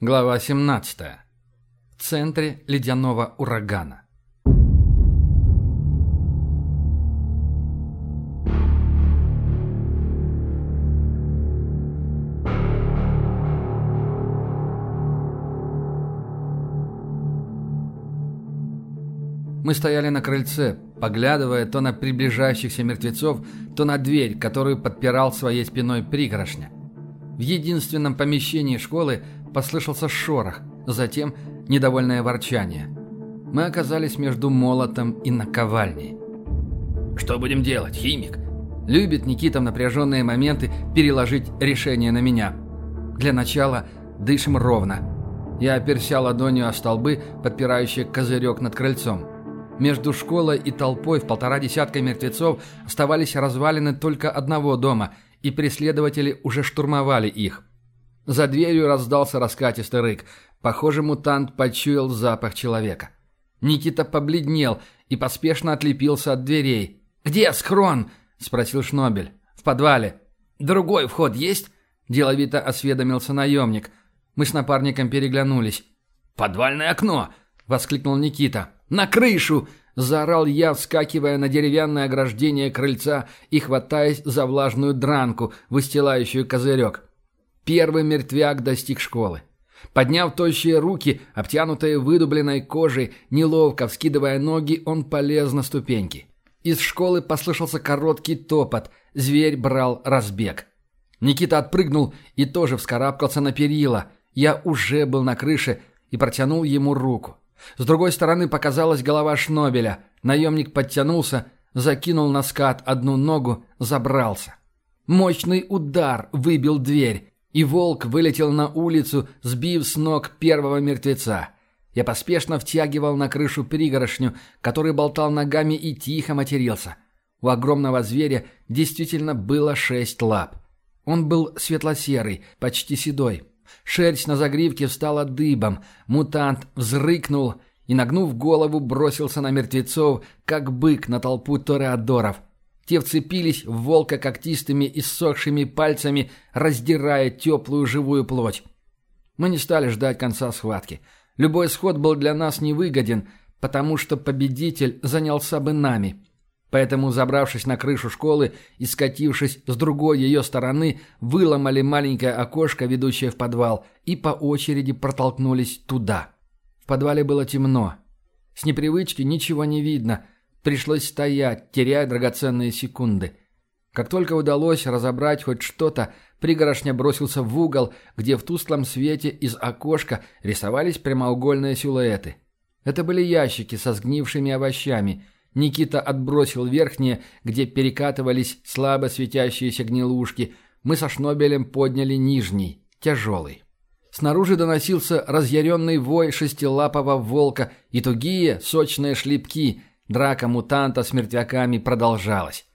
Глава 17. В центре ледяного урагана. Мы стояли на крыльце, поглядывая то на приближающихся мертвецов, то на дверь, которую подпирал своей спиной пригоршня. В единственном помещении школы послышался шорох, затем недовольное ворчание. Мы оказались между молотом и наковальней. «Что будем делать, химик?» Любит Никита в напряженные моменты переложить решение на меня. Для начала дышим ровно. Я оперся ладонью о столбы, подпирающие козырек над крыльцом. Между школой и толпой в полтора десятка мертвецов оставались развалины только одного дома, и преследователи уже штурмовали их. За дверью раздался раскатистый рык. Похоже, мутант почуял запах человека. Никита побледнел и поспешно отлепился от дверей. «Где схрон?» – спросил Шнобель. «В подвале». «Другой вход есть?» – деловито осведомился наемник. Мы с напарником переглянулись. «Подвальное окно!» – воскликнул Никита. «На крышу!» – заорал я, вскакивая на деревянное ограждение крыльца и хватаясь за влажную дранку, выстилающую козырек. Первый мертвяк достиг школы. Подняв тощие руки, обтянутые выдубленной кожей, неловко вскидывая ноги, он полез на ступеньки. Из школы послышался короткий топот, зверь брал разбег. Никита отпрыгнул и тоже вскарабкался на перила. Я уже был на крыше и протянул ему руку. С другой стороны показалась голова Шнобеля. Наемник подтянулся, закинул на скат одну ногу, забрался. Мощный удар выбил дверь и волк вылетел на улицу, сбив с ног первого мертвеца. Я поспешно втягивал на крышу пригорошню, который болтал ногами и тихо матерился. У огромного зверя действительно было шесть лап. Он был светло-серый, почти седой. Шерсть на загривке встала дыбом, мутант взрыкнул и, нагнув голову, бросился на мертвецов, как бык на толпу тореадоров – те вцепились в волка когтистыми и ссохшими пальцами, раздирая теплую живую плоть. Мы не стали ждать конца схватки. Любой исход был для нас невыгоден, потому что победитель занялся бы нами. Поэтому, забравшись на крышу школы и скатившись с другой ее стороны, выломали маленькое окошко, ведущее в подвал, и по очереди протолкнулись туда. В подвале было темно. С непривычки ничего не видно – Пришлось стоять, теряя драгоценные секунды. Как только удалось разобрать хоть что-то, пригорошня бросился в угол, где в тусклом свете из окошка рисовались прямоугольные силуэты. Это были ящики со сгнившими овощами. Никита отбросил верхние, где перекатывались слабо светящиеся гнилушки. Мы со Шнобелем подняли нижний, тяжелый. Снаружи доносился разъяренный вой шестилапого волка и тугие сочные шлепки – Драка мутанта с мертвяками продолжалась.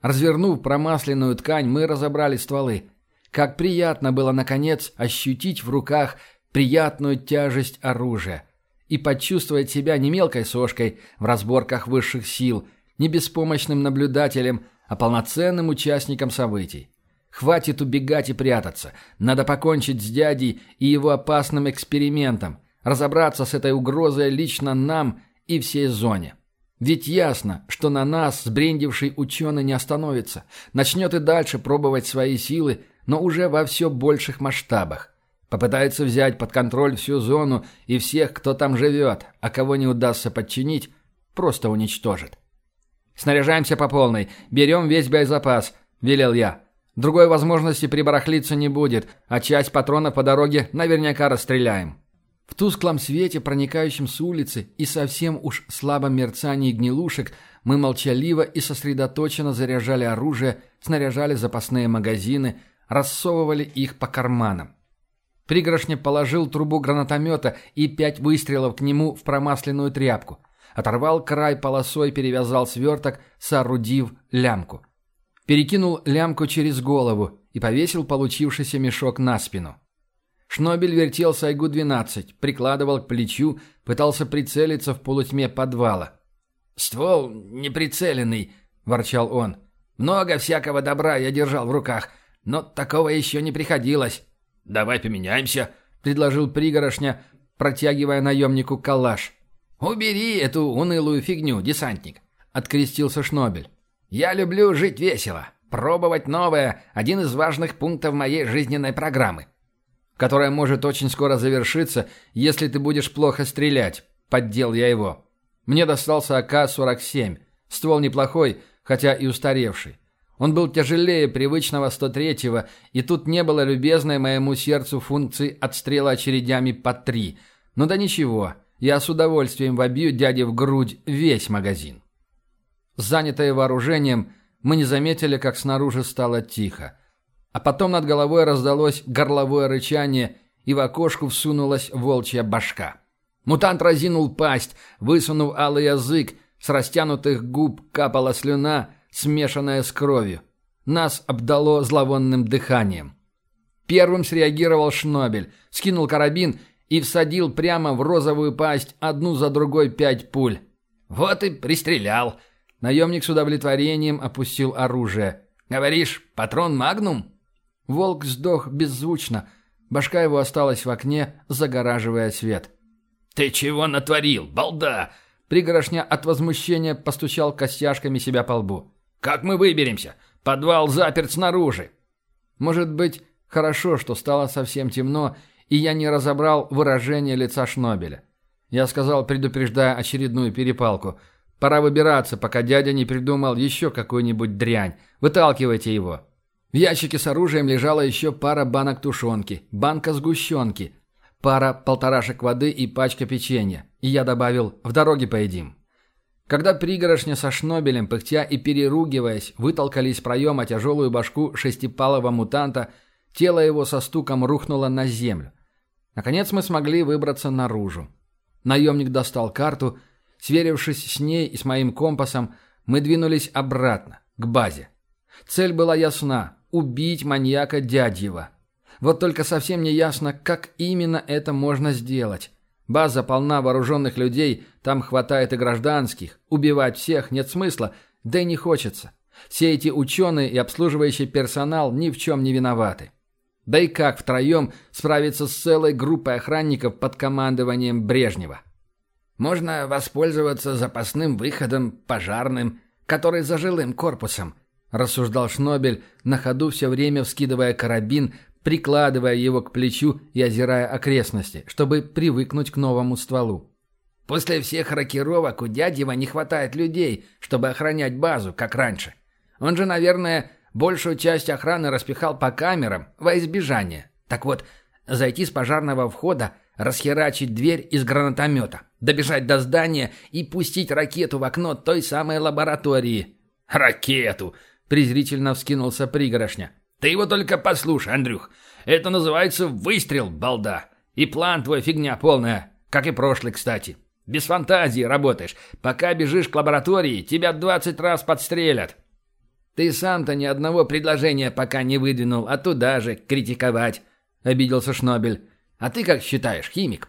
Развернув промасленную ткань, мы разобрали стволы. Как приятно было, наконец, ощутить в руках приятную тяжесть оружия и почувствовать себя не мелкой сошкой в разборках высших сил, не беспомощным наблюдателем, а полноценным участником событий. Хватит убегать и прятаться. Надо покончить с дядей и его опасным экспериментом, разобраться с этой угрозой лично нам и всей зоне. Ведь ясно, что на нас сбрендивший ученый не остановится, начнет и дальше пробовать свои силы, но уже во все больших масштабах. Попытается взять под контроль всю зону и всех, кто там живет, а кого не удастся подчинить, просто уничтожит. «Снаряжаемся по полной, берем весь боезапас», — велел я. «Другой возможности прибарахлиться не будет, а часть патронов по дороге наверняка расстреляем». В тусклом свете, проникающем с улицы, и совсем уж слабом мерцании гнилушек, мы молчаливо и сосредоточенно заряжали оружие, снаряжали запасные магазины, рассовывали их по карманам. Пригоршня положил трубу гранатомета и пять выстрелов к нему в промасленную тряпку. Оторвал край полосой, перевязал сверток, соорудив лямку. Перекинул лямку через голову и повесил получившийся мешок на спину. Шнобель вертел Сайгу-12, прикладывал к плечу, пытался прицелиться в полутьме подвала. «Ствол неприцеленный», — ворчал он. «Много всякого добра я держал в руках, но такого еще не приходилось». «Давай поменяемся», — предложил пригорошня, протягивая наемнику калаш. «Убери эту унылую фигню, десантник», — открестился Шнобель. «Я люблю жить весело. Пробовать новое – один из важных пунктов моей жизненной программы». «Которая может очень скоро завершиться, если ты будешь плохо стрелять», — поддел я его. Мне достался АК-47. Ствол неплохой, хотя и устаревший. Он был тяжелее привычного 103-го, и тут не было любезной моему сердцу функции отстрела очередями по три. Но да ничего, я с удовольствием вобью дяде в грудь весь магазин. Занятые вооружением, мы не заметили, как снаружи стало тихо. А потом над головой раздалось горловое рычание, и в окошку всунулась волчья башка. Мутант разинул пасть, высунув алый язык, с растянутых губ капала слюна, смешанная с кровью. Нас обдало зловонным дыханием. Первым среагировал Шнобель, скинул карабин и всадил прямо в розовую пасть одну за другой пять пуль. «Вот и пристрелял!» Наемник с удовлетворением опустил оружие. «Говоришь, патрон «Магнум»?» Волк сдох беззвучно. Башка его осталась в окне, загораживая свет. «Ты чего натворил, балда?» Пригорошня от возмущения постучал костяшками себя по лбу. «Как мы выберемся? Подвал заперт снаружи». Может быть, хорошо, что стало совсем темно, и я не разобрал выражение лица Шнобеля. Я сказал, предупреждая очередную перепалку. «Пора выбираться, пока дядя не придумал еще какую-нибудь дрянь. Выталкивайте его». В ящике с оружием лежала еще пара банок тушенки, банка сгущенки, пара полторашек воды и пачка печенья. И я добавил «в дороге поедим». Когда пригорошня со шнобелем, пыхтя и переругиваясь, вытолкали из проема тяжелую башку шестипалого мутанта, тело его со стуком рухнуло на землю. Наконец мы смогли выбраться наружу. Наемник достал карту. Сверившись с ней и с моим компасом, мы двинулись обратно, к базе. Цель была ясна – убить маньяка Дядьева. Вот только совсем не ясно, как именно это можно сделать. База полна вооруженных людей, там хватает и гражданских. Убивать всех нет смысла, да и не хочется. Все эти ученые и обслуживающий персонал ни в чем не виноваты. Да и как втроем справиться с целой группой охранников под командованием Брежнева? Можно воспользоваться запасным выходом, пожарным, который за жилым корпусом, рассуждал Шнобель, на ходу все время вскидывая карабин, прикладывая его к плечу и озирая окрестности, чтобы привыкнуть к новому стволу. После всех рокировок у Дядьева не хватает людей, чтобы охранять базу, как раньше. Он же, наверное, большую часть охраны распихал по камерам во избежание. Так вот, зайти с пожарного входа, расхерачить дверь из гранатомета, добежать до здания и пустить ракету в окно той самой лаборатории. «Ракету!» — презрительно вскинулся пригорошня. Ты его только послушай, Андрюх. Это называется выстрел, балда. И план твой фигня полная, как и прошлый, кстати. Без фантазии работаешь. Пока бежишь к лаборатории, тебя двадцать раз подстрелят. Ты сам-то ни одного предложения пока не выдвинул, а туда же критиковать, обиделся Шнобель. А ты как считаешь, химик?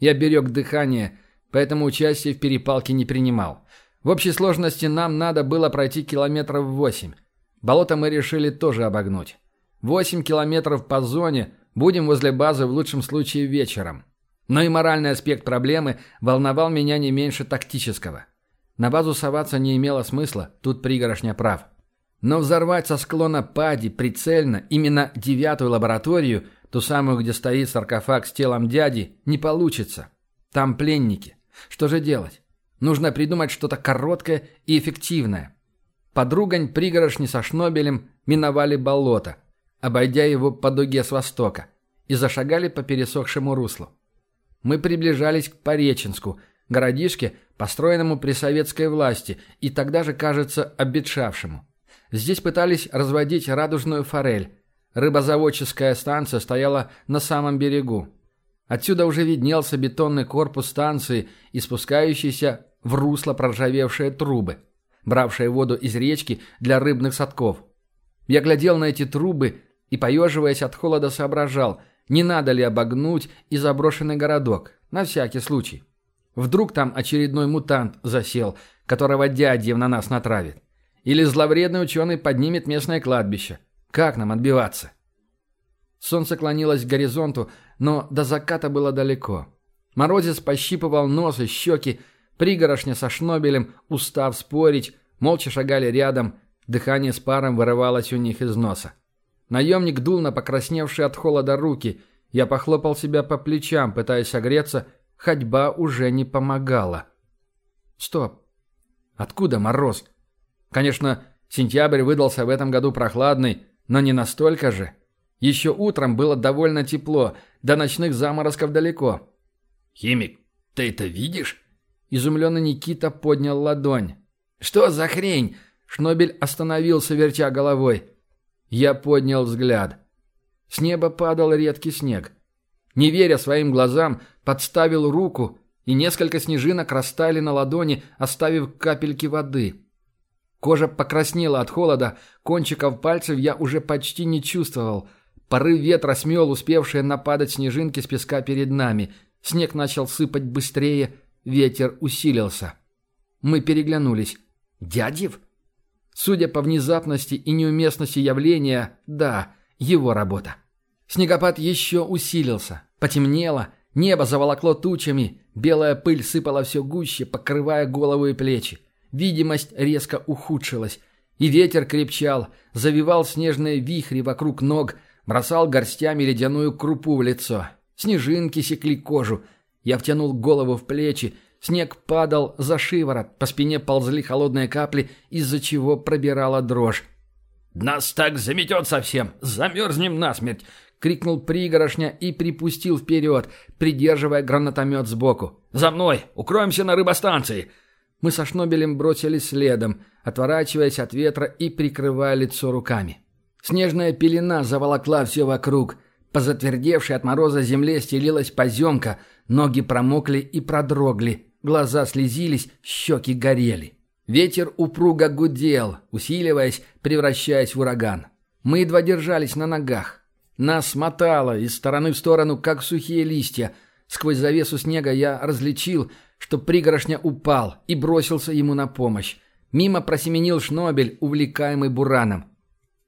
Я берег дыхание, поэтому участие в перепалке не принимал. В общей сложности нам надо было пройти километров восемь. Болото мы решили тоже обогнуть. Восемь километров по зоне, будем возле базы в лучшем случае вечером. Но и моральный аспект проблемы волновал меня не меньше тактического. На базу соваться не имело смысла, тут пригорошня прав. Но взорвать со склона Пади прицельно именно девятую лабораторию, ту самую, где стоит саркофаг с телом дяди, не получится. Там пленники. Что же делать? Нужно придумать что-то короткое и эффективное. Подругань пригорошни со шнобелем миновали болото, обойдя его по дуге с востока, и зашагали по пересохшему руслу. Мы приближались к Пореченску, городишке, построенному при советской власти и тогда же, кажется, обветшавшему. Здесь пытались разводить радужную форель. Рыбозаводческая станция стояла на самом берегу. Отсюда уже виднелся бетонный корпус станции и спускающиеся в русло проржавевшие трубы бравшие воду из речки для рыбных садков. Я глядел на эти трубы и, поеживаясь от холода, соображал, не надо ли обогнуть и заброшенный городок, на всякий случай. Вдруг там очередной мутант засел, которого дядьев на нас натравит. Или зловредный ученый поднимет местное кладбище. Как нам отбиваться? Солнце клонилось к горизонту, но до заката было далеко. Морозец пощипывал нос и щеки, пригорошня со шнобелем, устав спорить, молча шагали рядом, дыхание с паром вырывалось у них из носа. Наемник дул на покрасневшие от холода руки. Я похлопал себя по плечам, пытаясь согреться. Ходьба уже не помогала. Стоп. Откуда мороз? Конечно, сентябрь выдался в этом году прохладный, но не настолько же. Еще утром было довольно тепло, до ночных заморозков далеко. «Химик, ты это видишь?» Изумленный Никита поднял ладонь. «Что за хрень?» Шнобель остановился, вертя головой. Я поднял взгляд. С неба падал редкий снег. Не веря своим глазам, подставил руку, и несколько снежинок растаяли на ладони, оставив капельки воды. Кожа покраснела от холода, кончиков пальцев я уже почти не чувствовал. Порыв ветра смел успевшие нападать снежинки с песка перед нами. Снег начал сыпать быстрее, ветер усилился. Мы переглянулись. «Дядев?» Судя по внезапности и неуместности явления, да, его работа. Снегопад еще усилился. Потемнело, небо заволокло тучами, белая пыль сыпала все гуще, покрывая голову и плечи. Видимость резко ухудшилась, и ветер крепчал, завивал снежные вихри вокруг ног, бросал горстями ледяную крупу в лицо. Снежинки секли кожу. Я втянул голову в плечи, Снег падал за шиворот, по спине ползли холодные капли, из-за чего пробирала дрожь. «Нас так заметет совсем! Замерзнем насмерть!» — крикнул пригорошня и припустил вперед, придерживая гранатомет сбоку. «За мной! Укроемся на рыбостанции!» Мы со Шнобелем бросились следом, отворачиваясь от ветра и прикрывая лицо руками. Снежная пелена заволокла все вокруг. По затвердевшей от мороза земле стелилась поземка, ноги промокли и продрогли, Глаза слезились, щеки горели. Ветер упруго гудел, усиливаясь, превращаясь в ураган. Мы едва держались на ногах. Нас мотало из стороны в сторону, как сухие листья. Сквозь завесу снега я различил, что пригорошня упал и бросился ему на помощь. Мимо просеменил шнобель, увлекаемый бураном.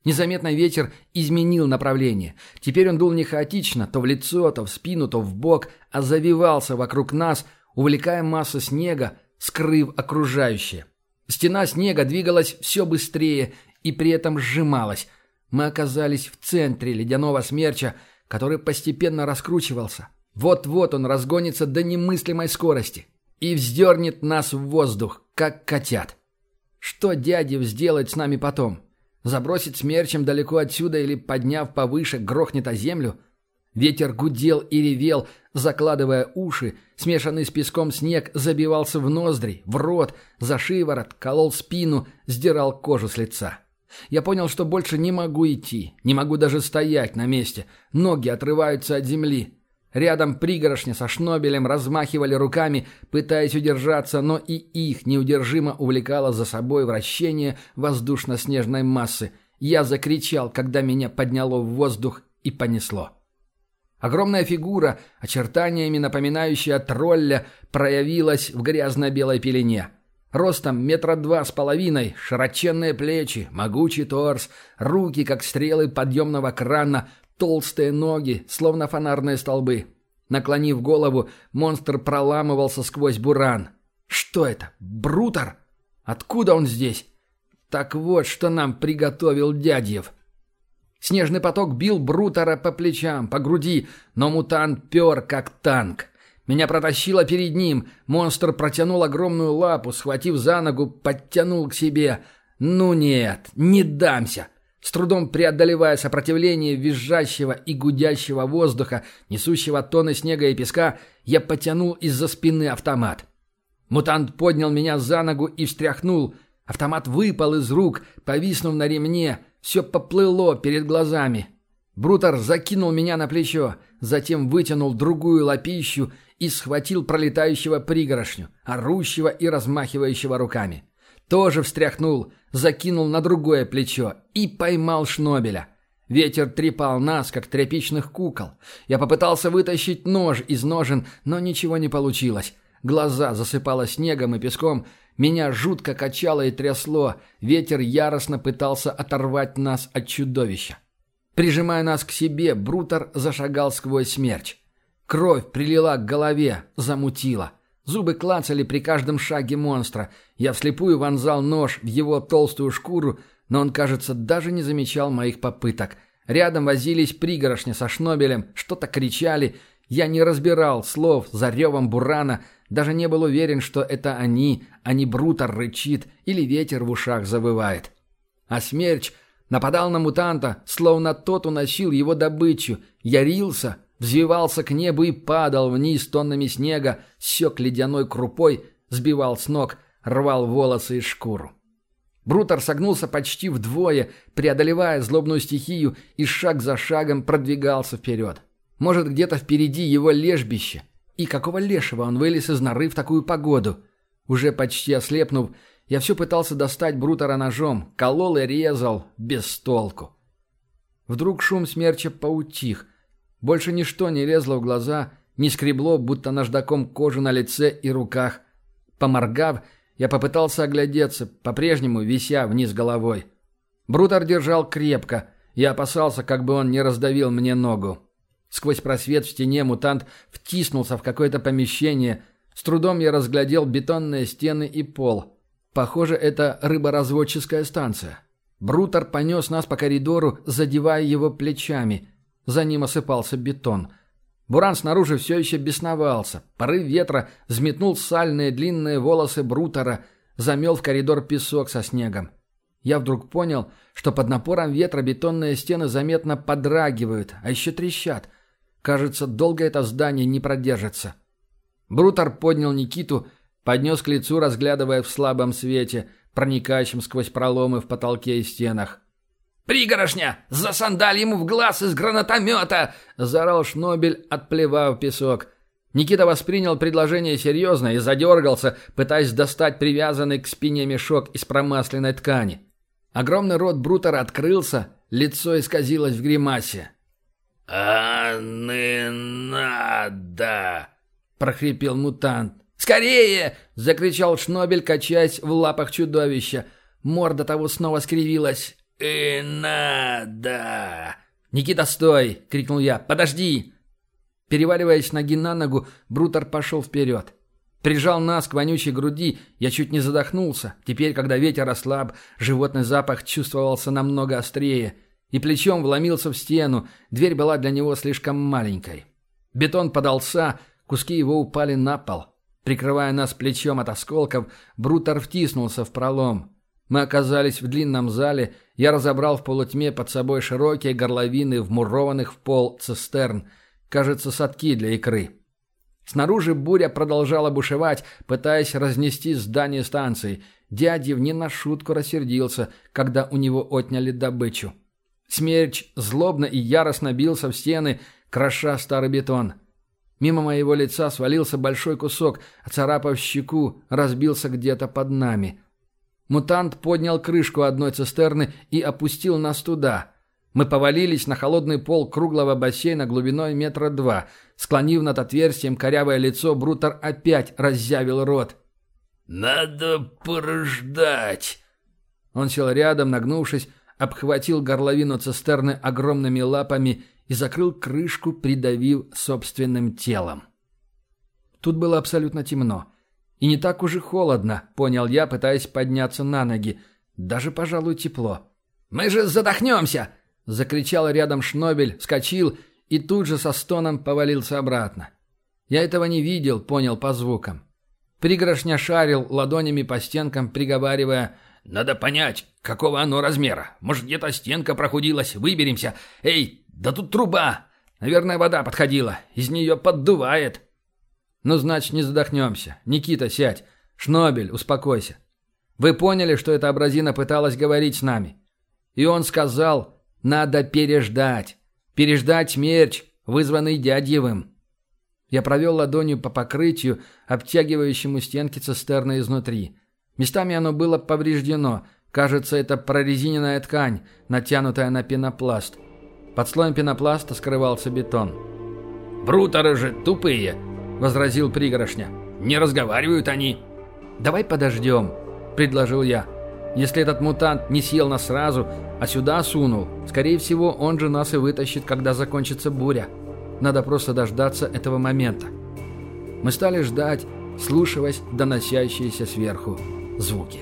Незаметно ветер изменил направление. Теперь он дул не хаотично, то в лицо, то в спину, то в бок, а завивался вокруг нас, увлекая массу снега, скрыв окружающее. Стена снега двигалась все быстрее и при этом сжималась. Мы оказались в центре ледяного смерча, который постепенно раскручивался. Вот-вот он разгонится до немыслимой скорости и вздернет нас в воздух, как котят. Что дядя сделать с нами потом? Забросить смерчем далеко отсюда или, подняв повыше, грохнет о землю? Ветер гудел и ревел, закладывая уши, смешанный с песком снег забивался в ноздри, в рот, за шиворот, колол спину, сдирал кожу с лица. Я понял, что больше не могу идти, не могу даже стоять на месте, ноги отрываются от земли. Рядом пригорошня со шнобелем размахивали руками, пытаясь удержаться, но и их неудержимо увлекало за собой вращение воздушно-снежной массы. Я закричал, когда меня подняло в воздух и понесло. Огромная фигура, очертаниями напоминающая тролля, проявилась в грязно-белой пелене. Ростом метра два с половиной, широченные плечи, могучий торс, руки, как стрелы подъемного крана, толстые ноги, словно фонарные столбы. Наклонив голову, монстр проламывался сквозь буран. «Что это? Брутер? Откуда он здесь?» «Так вот, что нам приготовил дядьев». Снежный поток бил Брутера по плечам, по груди, но мутант пер, как танк. Меня протащило перед ним. Монстр протянул огромную лапу, схватив за ногу, подтянул к себе. «Ну нет, не дамся!» С трудом преодолевая сопротивление визжащего и гудящего воздуха, несущего тонны снега и песка, я потянул из-за спины автомат. Мутант поднял меня за ногу и встряхнул. Автомат выпал из рук, повиснув на ремне, все поплыло перед глазами. Брутер закинул меня на плечо, затем вытянул другую лапищу и схватил пролетающего пригорошню, орущего и размахивающего руками. Тоже встряхнул, закинул на другое плечо и поймал шнобеля. Ветер трепал нас, как тряпичных кукол. Я попытался вытащить нож из ножен, но ничего не получилось. Глаза засыпало снегом и песком, меня жутко качало и трясло, ветер яростно пытался оторвать нас от чудовища. Прижимая нас к себе, Брутер зашагал сквозь смерч. Кровь прилила к голове, замутила. Зубы клацали при каждом шаге монстра. Я вслепую вонзал нож в его толстую шкуру, но он, кажется, даже не замечал моих попыток. Рядом возились пригорошня со шнобелем, что-то кричали. Я не разбирал слов за ревом бурана, даже не был уверен, что это они, а не брутер рычит или ветер в ушах завывает. А смерч нападал на мутанта, словно тот уносил его добычу, ярился, взвивался к небу и падал вниз тоннами снега, сек ледяной крупой, сбивал с ног, рвал волосы и шкуру. Брутер согнулся почти вдвое, преодолевая злобную стихию, и шаг за шагом продвигался вперед. Может, где-то впереди его лежбище. И какого лешего он вылез из норы в такую погоду? Уже почти ослепнув, я все пытался достать Брутера ножом, колол и резал, без толку. Вдруг шум смерча поутих. Больше ничто не лезло в глаза, не скребло, будто наждаком кожу на лице и руках. Поморгав, я попытался оглядеться, по-прежнему вися вниз головой. Брутер держал крепко. Я опасался, как бы он не раздавил мне ногу. Сквозь просвет в стене мутант втиснулся в какое-то помещение. С трудом я разглядел бетонные стены и пол. Похоже, это рыборазводческая станция. Брутер понес нас по коридору, задевая его плечами. За ним осыпался бетон. Буран снаружи все еще бесновался. Порыв ветра взметнул сальные длинные волосы Брутера, замел в коридор песок со снегом. Я вдруг понял, что под напором ветра бетонные стены заметно подрагивают, а еще трещат. Кажется, долго это здание не продержится. Брутер поднял Никиту, поднес к лицу, разглядывая в слабом свете, проникающем сквозь проломы в потолке и стенах. «Пригорошня! Засандаль ему в глаз из гранатомета!» – заорал Шнобель, отплевав песок. Никита воспринял предложение серьезно и задергался, пытаясь достать привязанный к спине мешок из промасленной ткани. Огромный рот Брутера открылся, лицо исказилось в гримасе. «А не надо!» – прохрипел мутант. «Скорее!» – закричал Шнобель, качаясь в лапах чудовища. Морда того снова скривилась. «И надо!» «Никита, стой!» — крикнул я. «Подожди!» Переваливаясь ноги на ногу, Брутер пошел вперед. Прижал нас к вонючей груди, я чуть не задохнулся. Теперь, когда ветер ослаб, животный запах чувствовался намного острее. И плечом вломился в стену, дверь была для него слишком маленькой. Бетон подался, куски его упали на пол. Прикрывая нас плечом от осколков, Брутер втиснулся в пролом. Мы оказались в длинном зале, я разобрал в полутьме под собой широкие горловины вмурованных в пол цистерн, кажется, садки для икры. Снаружи буря продолжала бушевать, пытаясь разнести здание станции. Дядев не на шутку рассердился, когда у него отняли добычу. Смерч злобно и яростно бился в стены, кроша старый бетон. Мимо моего лица свалился большой кусок, оцарапав щеку, разбился где-то под нами. Мутант поднял крышку одной цистерны и опустил нас туда. Мы повалились на холодный пол круглого бассейна глубиной метра два. Склонив над отверстием корявое лицо, Брутер опять разъявил рот. «Надо порождать!» Он сел рядом, нагнувшись, обхватил горловину цистерны огромными лапами и закрыл крышку, придавив собственным телом. Тут было абсолютно темно. И не так уж и холодно, понял я, пытаясь подняться на ноги. Даже, пожалуй, тепло. «Мы же задохнемся!» — закричал рядом Шнобель, вскочил и тут же со стоном повалился обратно. Я этого не видел, понял по звукам. Пригоршня шарил ладонями по стенкам, приговаривая «Надо понять, какого оно размера. Может, где-то стенка прохудилась, выберемся. Эй, да тут труба! Наверное, вода подходила, из нее поддувает». «Ну, значит, не задохнемся. Никита, сядь. Шнобель, успокойся. Вы поняли, что эта абразина пыталась говорить с нами? И он сказал, надо переждать. Переждать смерч, вызванный дядьевым». Я провел ладонью по покрытию, обтягивающему стенки цистерны изнутри. Местами оно было повреждено. Кажется, это прорезиненная ткань, натянутая на пенопласт. Под слоем пенопласта скрывался бетон. «Брутеры же тупые!» — возразил пригорошня. «Не разговаривают они». «Давай подождем», — предложил я. «Если этот мутант не съел нас сразу, а сюда сунул, скорее всего, он же нас и вытащит, когда закончится буря». Надо просто дождаться этого момента. Мы стали ждать, слушаясь доносящиеся сверху звуки.